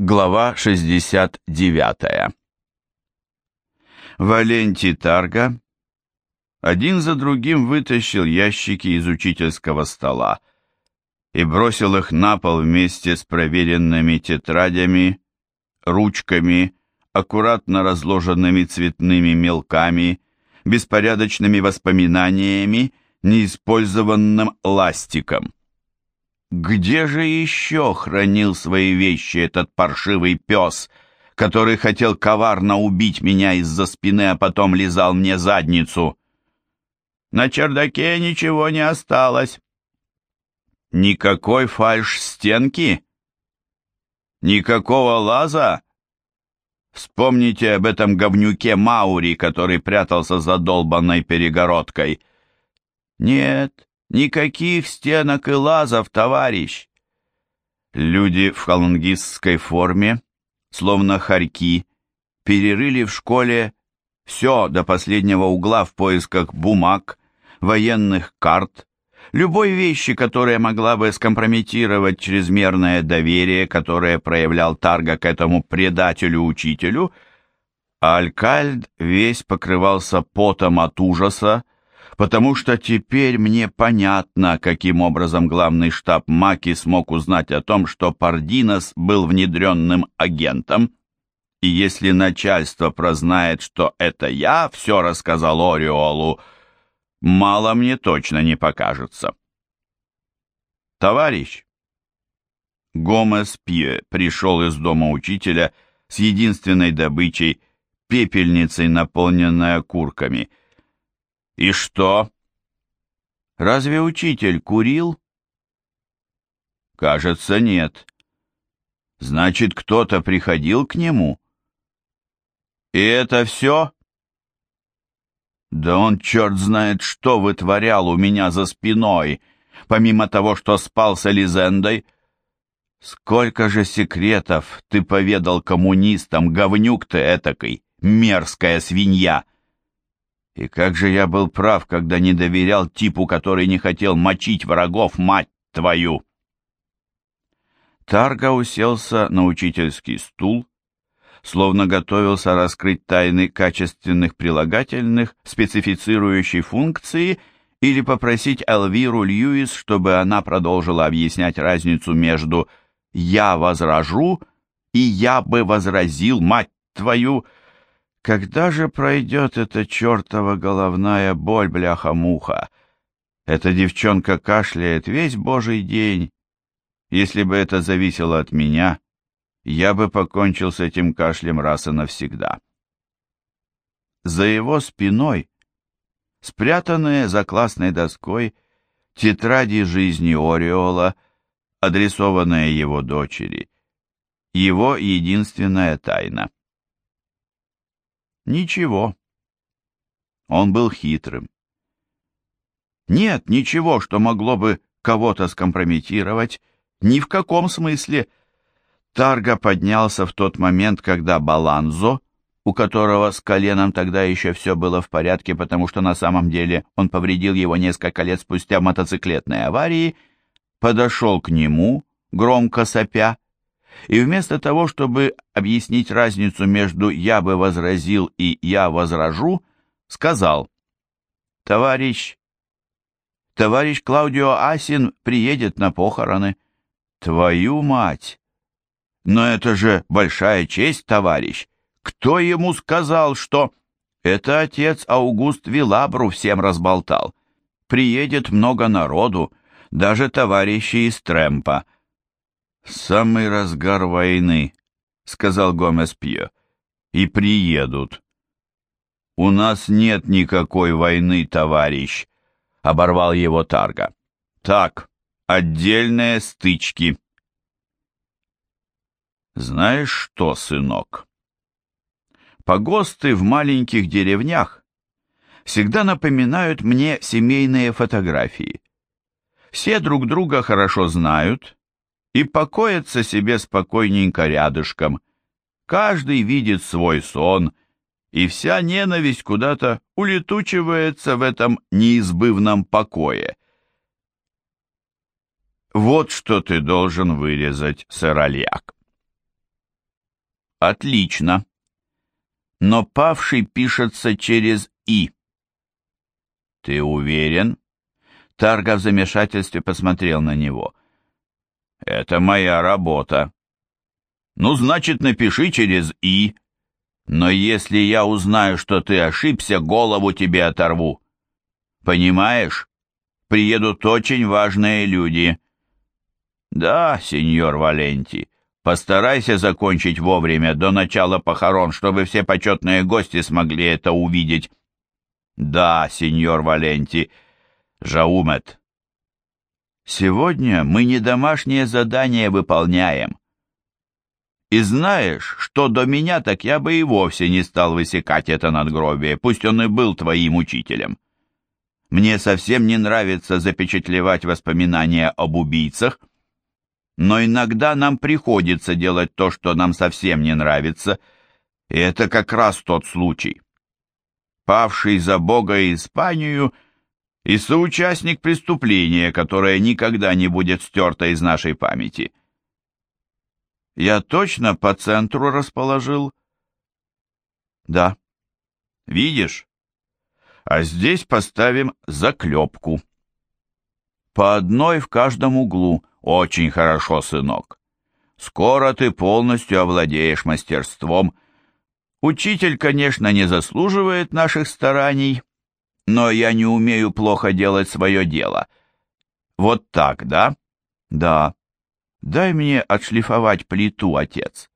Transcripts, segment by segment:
Глава 69. Валентий Тарга один за другим вытащил ящики из учительского стола и бросил их на пол вместе с проверенными тетрадями, ручками, аккуратно разложенными цветными мелками, беспорядочными воспоминаниями, неиспользованным ластиком. Где же еще хранил свои вещи этот паршивый пес, который хотел коварно убить меня из-за спины, а потом лизал мне задницу? На чердаке ничего не осталось. Никакой фальш-стенки? Никакого лаза? Вспомните об этом говнюке Маури, который прятался за долбанной перегородкой. Нет, Никаких стенок и лазов, товарищ!» Люди в фалангистской форме, словно хорьки, перерыли в школе все до последнего угла в поисках бумаг, военных карт, любой вещи, которая могла бы скомпрометировать чрезмерное доверие, которое проявлял Тарга к этому предателю-учителю, а Алькальд весь покрывался потом от ужаса, потому что теперь мне понятно, каким образом главный штаб Маки смог узнать о том, что Пардинос был внедренным агентом. И если начальство прознает, что это я все рассказал Ориолу, мало мне точно не покажется. Товарищ, Гомес Пье пришел из дома учителя с единственной добычей, пепельницей, наполненной окурками — «И что? Разве учитель курил?» «Кажется, нет. Значит, кто-то приходил к нему?» «И это все?» «Да он черт знает что вытворял у меня за спиной, помимо того, что спал с Элизендой. Сколько же секретов ты поведал коммунистам, говнюк ты этакой, мерзкая свинья!» И как же я был прав, когда не доверял типу, который не хотел мочить врагов, мать твою!» Тарга уселся на учительский стул, словно готовился раскрыть тайны качественных прилагательных, специфицирующей функции, или попросить Элвиру Льюис, чтобы она продолжила объяснять разницу между «я возражу» и «я бы возразил, мать твою», когда же пройдет эта чертова головная боль, бляха-муха? Эта девчонка кашляет весь божий день. Если бы это зависело от меня, я бы покончил с этим кашлем раз и навсегда. За его спиной, спрятанные за классной доской, тетради жизни Ореола, адресованные его дочери, его единственная тайна. Ничего. Он был хитрым. Нет ничего, что могло бы кого-то скомпрометировать, ни в каком смысле. Тарга поднялся в тот момент, когда Баланзо, у которого с коленом тогда еще все было в порядке, потому что на самом деле он повредил его несколько лет спустя в мотоциклетной аварии, подошел к нему, громко сопя, и вместо того, чтобы объяснить разницу между «я бы возразил» и «я возражу», сказал «Товарищ, товарищ Клаудио Асин приедет на похороны». «Твою мать! Но это же большая честь, товарищ! Кто ему сказал, что...» «Это отец Аугуст Вилабру всем разболтал. Приедет много народу, даже товарищи из Трэмпа». «Самый разгар войны», — сказал Гомес Пье, — «и приедут». «У нас нет никакой войны, товарищ», — оборвал его Тарга. «Так, отдельные стычки». «Знаешь что, сынок?» Погосты в маленьких деревнях всегда напоминают мне семейные фотографии. Все друг друга хорошо знают, и покоятся себе спокойненько рядышком. Каждый видит свой сон, и вся ненависть куда-то улетучивается в этом неизбывном покое. Вот что ты должен вырезать, сэр Альяк. Отлично. Но павший пишется через «и». Ты уверен? Тарга в замешательстве посмотрел на него. Это моя работа. Ну, значит, напиши через «и». Но если я узнаю, что ты ошибся, голову тебе оторву. Понимаешь? Приедут очень важные люди. Да, сеньор Валенти, постарайся закончить вовремя, до начала похорон, чтобы все почетные гости смогли это увидеть. Да, сеньор Валенти, Жаумет. Сегодня мы не домашнее задание выполняем. И знаешь, что до меня, так я бы и вовсе не стал высекать это надгробие, пусть он и был твоим учителем. Мне совсем не нравится запечатлевать воспоминания об убийцах, но иногда нам приходится делать то, что нам совсем не нравится, и это как раз тот случай. Павший за Бога Испанию и соучастник преступления, которое никогда не будет стерто из нашей памяти — я точно по центру расположил? Да. Видишь? А здесь поставим заклепку. По одной в каждом углу. Очень хорошо, сынок. Скоро ты полностью овладеешь мастерством. Учитель, конечно, не заслуживает наших стараний, но я не умею плохо делать свое дело. Вот так, да? Да. Дай мне отшлифовать плиту, отец.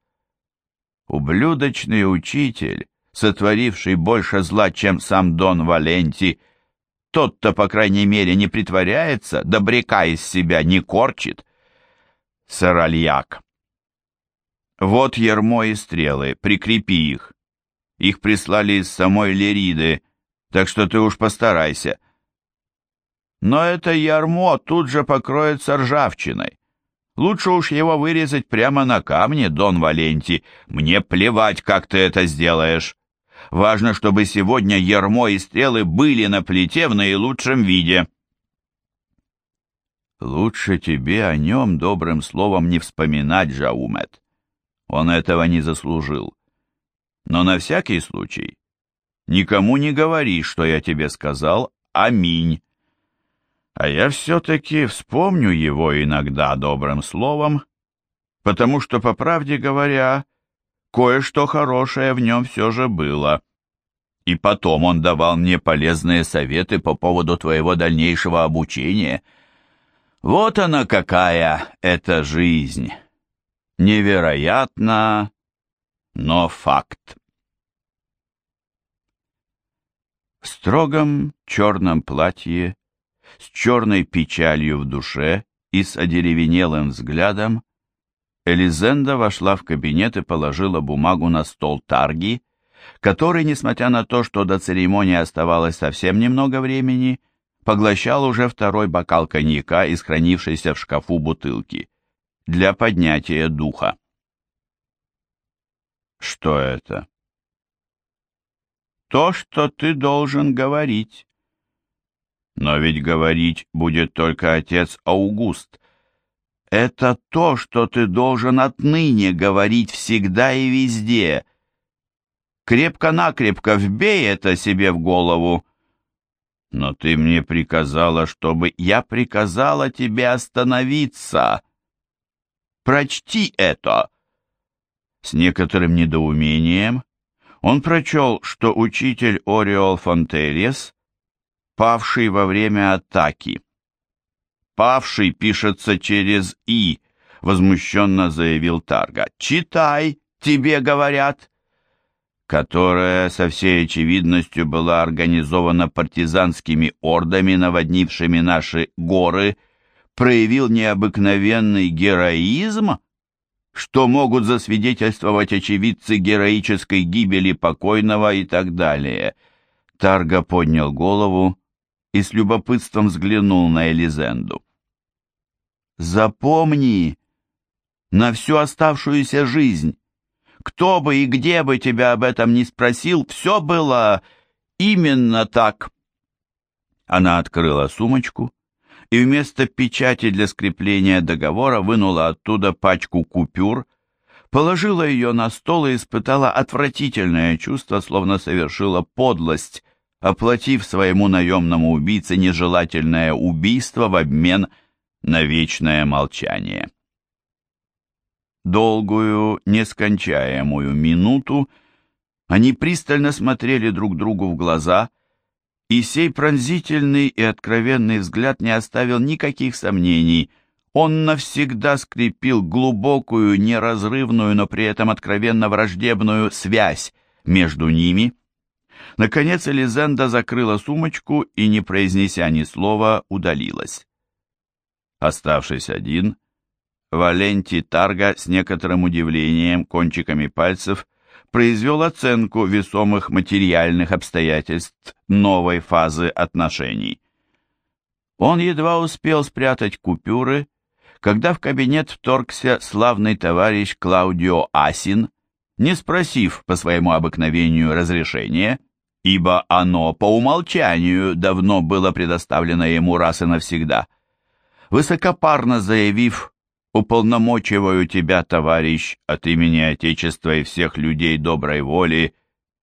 Ублюдочный учитель, сотворивший больше зла, чем сам Дон Валенти, тот-то, по крайней мере, не притворяется, добряка из себя не корчит. Саральяк. Вот ермо и стрелы, прикрепи их. Их прислали из самой Лериды, так что ты уж постарайся. Но это ярмо тут же покроется ржавчиной. Лучше уж его вырезать прямо на камне, Дон Валенти. Мне плевать, как ты это сделаешь. Важно, чтобы сегодня ермо и стрелы были на плите в наилучшем виде. Лучше тебе о нем добрым словом не вспоминать, Жаумет. Он этого не заслужил. Но на всякий случай никому не говори, что я тебе сказал «Аминь». А я все-таки вспомню его иногда добрым словом, потому что, по правде говоря, кое-что хорошее в нем все же было. И потом он давал мне полезные советы по поводу твоего дальнейшего обучения. Вот она какая эта жизнь. Невероятно, но факт. В строгом черном платье с черной печалью в душе и с одеревенелым взглядом, Элизенда вошла в кабинет и положила бумагу на стол Тарги, который, несмотря на то, что до церемонии оставалось совсем немного времени, поглощал уже второй бокал коньяка из хранившейся в шкафу бутылки для поднятия духа. Что это? То, что ты должен говорить. Но ведь говорить будет только отец Аугуст. Это то, что ты должен отныне говорить всегда и везде. Крепко-накрепко вбей это себе в голову. Но ты мне приказала, чтобы я приказала тебе остановиться. Прочти это. С некоторым недоумением он прочел, что учитель Ориол Фонтельес павший во время атаки. «Павший пишется через «и», — возмущенно заявил Тарга. «Читай, тебе говорят» которая со всей очевидностью была организована партизанскими ордами, наводнившими наши горы, проявил необыкновенный героизм, что могут засвидетельствовать очевидцы героической гибели покойного и так далее. Тарга поднял голову и с любопытством взглянул на Элизенду. «Запомни на всю оставшуюся жизнь, кто бы и где бы тебя об этом не спросил, все было именно так». Она открыла сумочку и вместо печати для скрепления договора вынула оттуда пачку купюр, положила ее на стол и испытала отвратительное чувство, словно совершила подлость, оплатив своему наемному убийце нежелательное убийство в обмен на вечное молчание. Долгую, нескончаемую минуту они пристально смотрели друг другу в глаза, и сей пронзительный и откровенный взгляд не оставил никаких сомнений. Он навсегда скрепил глубокую, неразрывную, но при этом откровенно враждебную связь между ними. Наконец Элизенда закрыла сумочку и, не произнеся ни слова, удалилась. Оставшись один, Валентий Тарга с некоторым удивлением кончиками пальцев произвел оценку весомых материальных обстоятельств новой фазы отношений. Он едва успел спрятать купюры, когда в кабинет вторгся славный товарищ Клаудио Асин, не спросив по своему обыкновению разрешения, ибо оно по умолчанию давно было предоставлено ему раз и навсегда. Высокопарно заявив уполномочиваю тебя, товарищ, от имени Отечества и всех людей доброй воли,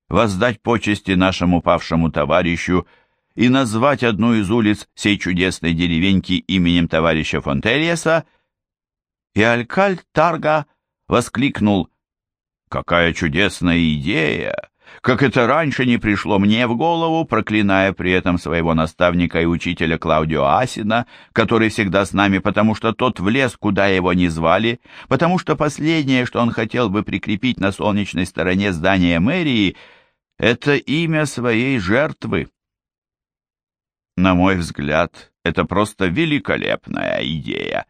воздать почести нашему павшему товарищу и назвать одну из улиц сей чудесной деревеньки именем товарища Фонтельеса, и Алькальд Тарга воскликнул «Какая чудесная идея! Как это раньше не пришло мне в голову, проклиная при этом своего наставника и учителя Клаудио Асина, который всегда с нами, потому что тот влез, куда его не звали, потому что последнее, что он хотел бы прикрепить на солнечной стороне здания мэрии, это имя своей жертвы. На мой взгляд, это просто великолепная идея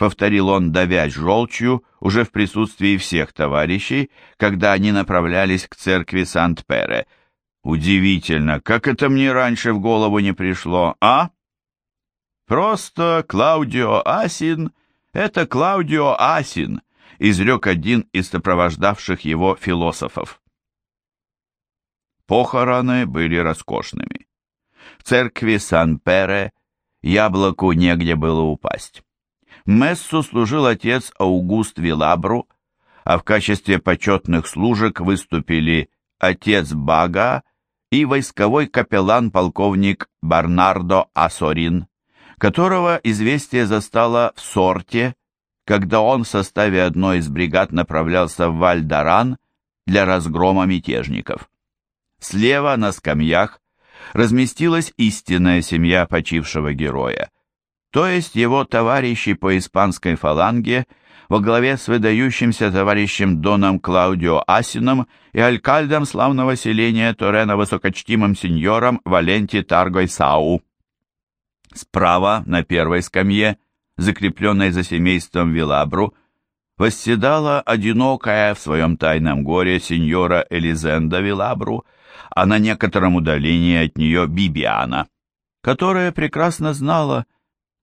повторил он, давясь желчью, уже в присутствии всех товарищей, когда они направлялись к церкви Сант-Пере. Удивительно, как это мне раньше в голову не пришло, а? Просто Клаудио Асин — это Клаудио Асин, изрек один из сопровождавших его философов. Похороны были роскошными. В церкви Сан-Пере яблоку негде было упасть. Мессу служил отец Аугуст Вилабру, а в качестве почетных служек выступили отец Бага и войсковой капеллан-полковник Барнардо Асорин, которого известие застало в сорте, когда он в составе одной из бригад направлялся в Вальдаран для разгрома мятежников. Слева на скамьях разместилась истинная семья почившего героя – то есть его товарищи по испанской фаланге во главе с выдающимся товарищем Доном Клаудио Асином и алькальдом славного селения Торена высокочтимым сеньором Валенти Таргой Сау. Справа, на первой скамье, закрепленной за семейством Вилабру, восседала одинокая в своем тайном горе сеньора Элизенда Вилабру, а на некотором удалении от нее Бибиана, которая прекрасно знала,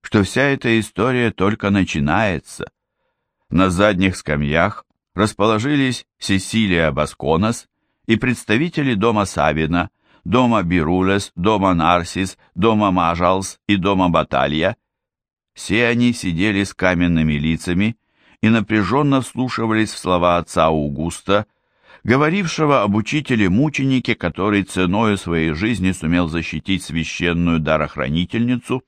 что вся эта история только начинается. На задних скамьях расположились Сесилия Басконос и представители дома Савина, дома Бирулес, дома Нарсис, дома Мажалс и дома Баталья. Все они сидели с каменными лицами и напряженно вслушивались в слова отца Аугуста, говорившего об учителе-мученике, который ценою своей жизни сумел защитить священную дарохранительницу –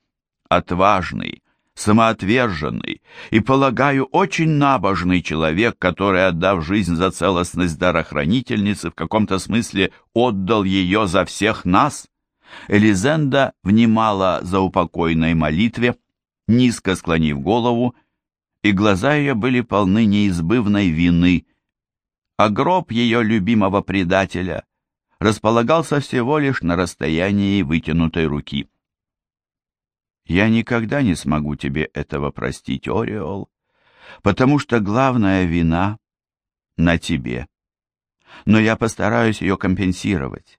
отважный, самоотверженный и, полагаю, очень набожный человек, который, отдав жизнь за целостность дарохранительницы, в каком-то смысле отдал ее за всех нас. Элизенда внимала за упокойной молитве, низко склонив голову, и глаза ее были полны неизбывной вины, а гроб ее любимого предателя располагался всего лишь на расстоянии вытянутой руки. Я никогда не смогу тебе этого простить, Ореол, потому что главная вина на тебе. Но я постараюсь ее компенсировать.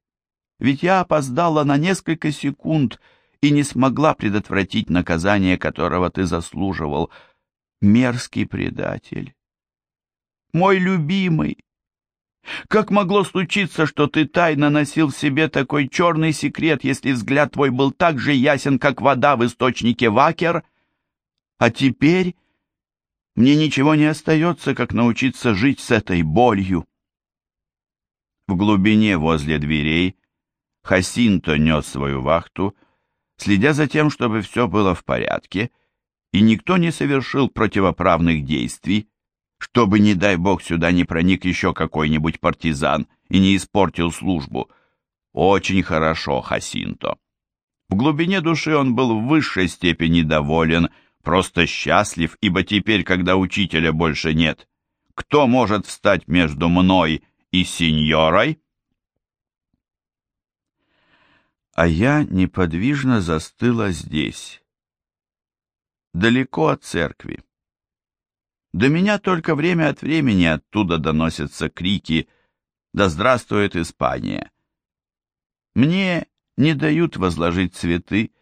Ведь я опоздала на несколько секунд и не смогла предотвратить наказание, которого ты заслуживал. Мерзкий предатель. Мой любимый, как могло случиться, что ты тайно носил в себе такой черный секрет, если взгляд твой был так же ясен, как вода в источнике Вакер? А теперь Мне ничего не остается, как научиться жить с этой болью. В глубине возле дверей Хасинто нес свою вахту, следя за тем, чтобы все было в порядке, и никто не совершил противоправных действий, чтобы, не дай бог, сюда не проник еще какой-нибудь партизан и не испортил службу. Очень хорошо, Хасинто. В глубине души он был в высшей степени доволен, просто счастлив, ибо теперь, когда учителя больше нет, кто может встать между мной и сеньорой? А я неподвижно застыла здесь, далеко от церкви. До меня только время от времени оттуда доносятся крики «Да здравствует Испания!». Мне не дают возложить цветы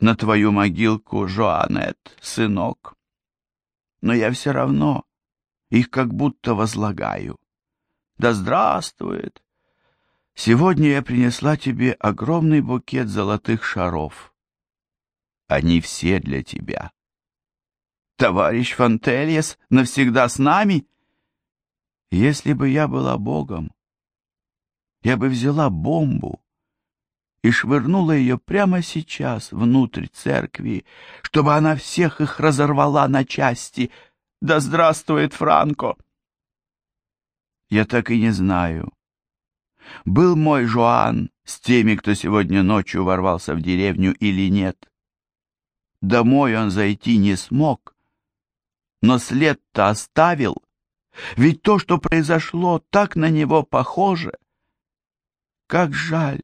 на твою могилку, Жоанет, сынок. Но я все равно их как будто возлагаю. Да здравствует! Сегодня я принесла тебе огромный букет золотых шаров. Они все для тебя. Товарищ Фантельес навсегда с нами? Если бы я была Богом, я бы взяла бомбу и швырнула ее прямо сейчас внутрь церкви, чтобы она всех их разорвала на части. Да здравствует Франко! Я так и не знаю. Был мой Жоан с теми, кто сегодня ночью ворвался в деревню или нет. Домой он зайти не смог, но след-то оставил. Ведь то, что произошло, так на него похоже. Как жаль,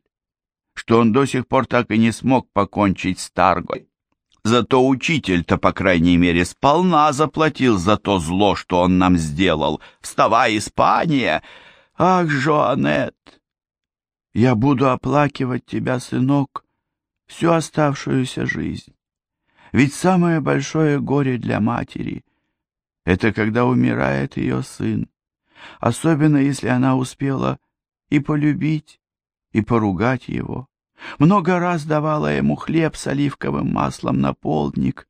что он до сих пор так и не смог покончить с Таргой. Зато учитель-то, по крайней мере, сполна заплатил за то зло, что он нам сделал. Вставай, Испания! Ах, Жоанет! Я буду оплакивать тебя, сынок, всю оставшуюся жизнь. Ведь самое большое горе для матери — это когда умирает ее сын, особенно если она успела и полюбить, и поругать его. Много раз давала ему хлеб с оливковым маслом на полдник,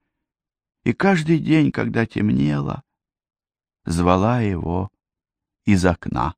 и каждый день, когда темнело, звала его из окна.